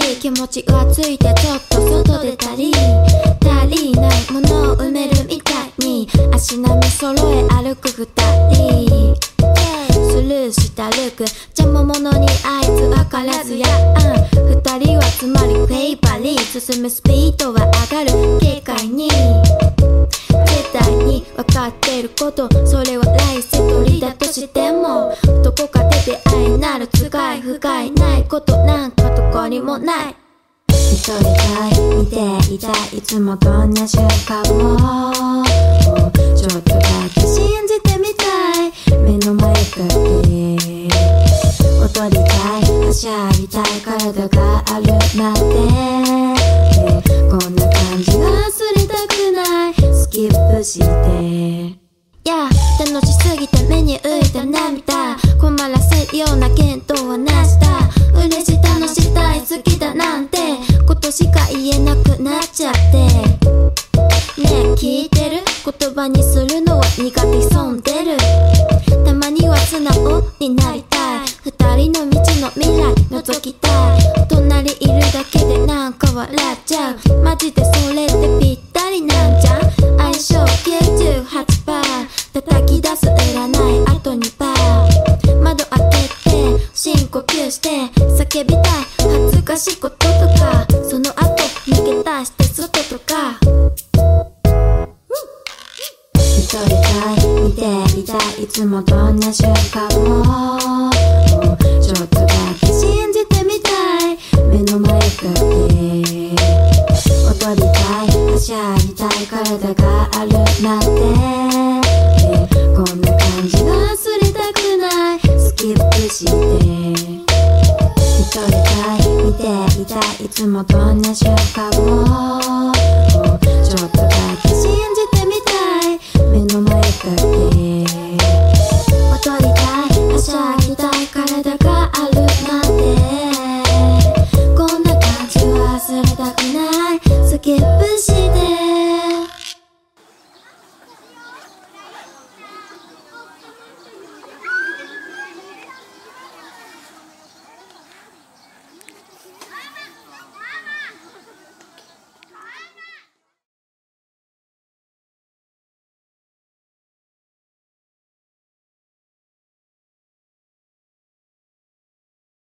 気持ちがついてちょっと外出たり足りないものを埋めるみたいに足並み揃え歩く二人。スルーしたルーク邪魔者にあいつ分からずや。ん。二人はつまりフェイバリー進むスピードは上がる。軽快に。絶対に分かってること。それは来世取りだとしても。どこかで出会いなる。つがい不甲斐ないことなんかどこにもない。一人い見ていたいつもどんな瞬間もちょっとだけ信じてみたい。目の前だけ踊りたいはしゃぎたい体がある。なんて。こんな感じ忘れたくないスキップしてや楽しすぎて目に浮いた涙。困らせるような言動。しか言えなくなっちゃって。ねえ聞いてる？言葉にするのは苦手損出る。たまには素直になりたい。二人の道の未来覗きたい。隣いるだけでなんか笑っちゃう。マジでそれってぴったりなんじゃん。相性98%叩き出す占いあと2パー。窓開けて深呼吸して叫びたい。恥ずかしいこととか一人たい見ていたいいつもどんな瞬間もちょっとだけ信じてみたい目の前だけ踊りたいはしゃぎたい体があるなんてこんな感じが忘れたくないスキップして一人たい見ていたいいつもどんな瞬間も